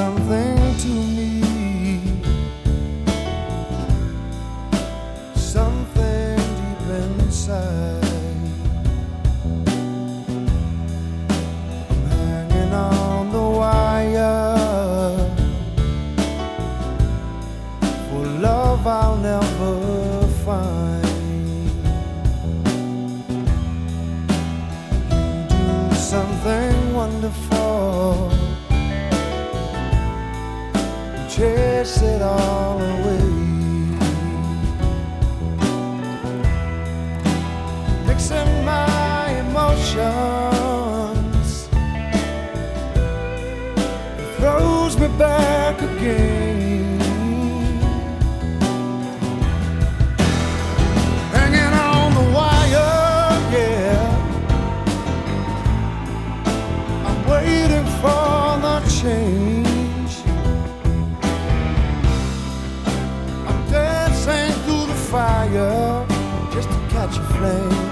something to me, something deep inside. Chase it all away. Mixing my emotions throws me back again. Hanging on the wire, yeah. I'm waiting for the change. Fire just to catch a flame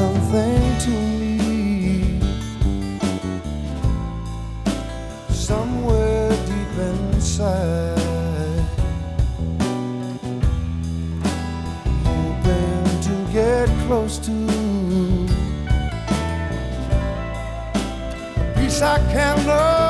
something to me. somewhere deep inside. Hoping to get close to a peace I cannot find.